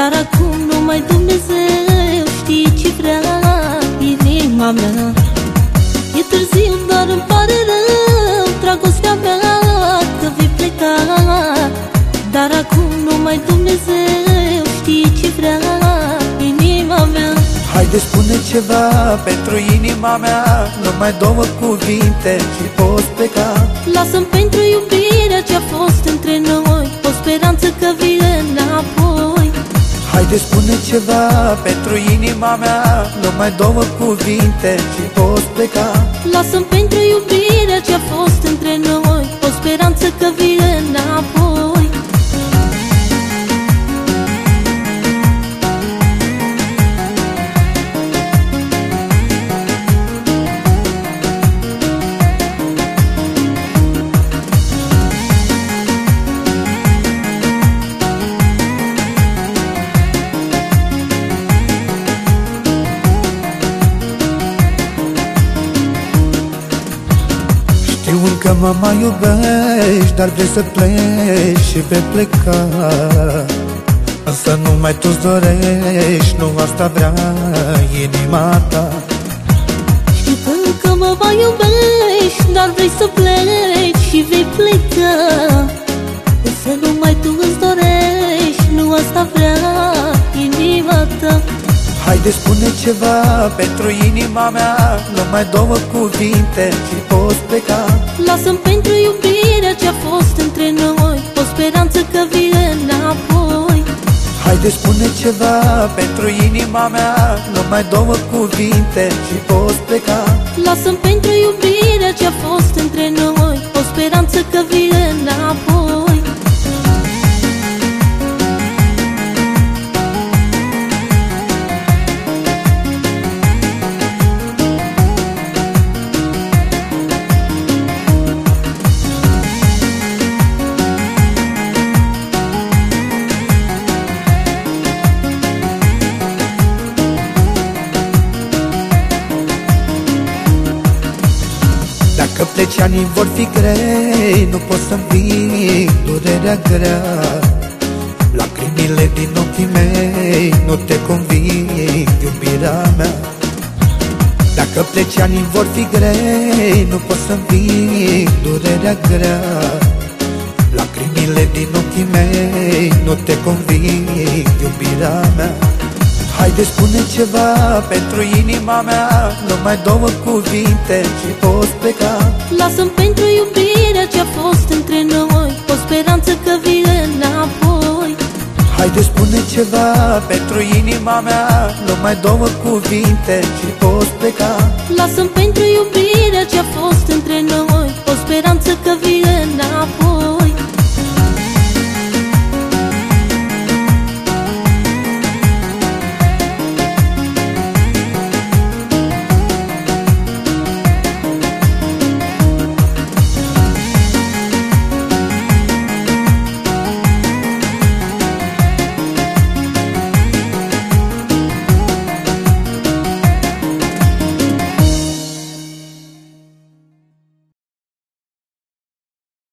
Dar acum numai Dumnezeu știe ce vrea inima mea. E târziu, dar îmi pare rău, dragostea mea, că vei pleca. Dar acum numai Dumnezeu știe ce vrea inima mea. Haide spune ceva pentru inima mea Numai două cuvinte și poți pleca. Lasă-mi pentru iubirea ce-a fost între noi O speranță că vii înapoi. Haide spune ceva pentru inima mea Numai două cuvinte și poți pleca. Lasă-mi pentru iubirea ce-a fost între noi mă mai iubești Dar vrei să pleci și vei pleca. Însă numai tu-ți dorești Nu asta vrea inima ta. Știu că încă mă mai iubești Dar vrei să pleci și vei pleca. Însă numai tu îți dorești Nu asta vrea inima ta. Haide spune ceva pentru inima mea Numai două cuvinte și poți pleca. Lasă-mi pentru iubirea ce-a fost între noi O speranță că vine înapoi. Haide spune ceva pentru inima mea Numai două cuvinte și poți pleca. Lasă-mi pentru iubirea ce-a fost între noi O speranță că vine înapoi Dacă pleci anii vor fi grei Nu pot să vii durerea grea. Lacrimile din ochii mei Nu te conving, iubirea mea. Dacă pleci anii vor fi grei Nu pot să vii durerea grea. Lacrimile din ochii mei Nu te conving, iubirea mea Haide spune ceva pentru inima mea. Numai două cuvinte și poți pleca. Lasă-mi pentru iubirea ce-a fost între noi. O speranță că vine înapoi. Haide spune ceva pentru inima mea. Numai două cuvinte și poți pleca. Lasă-mi pentru iubirea ce-a fost între noi. O speranță că vine înapoi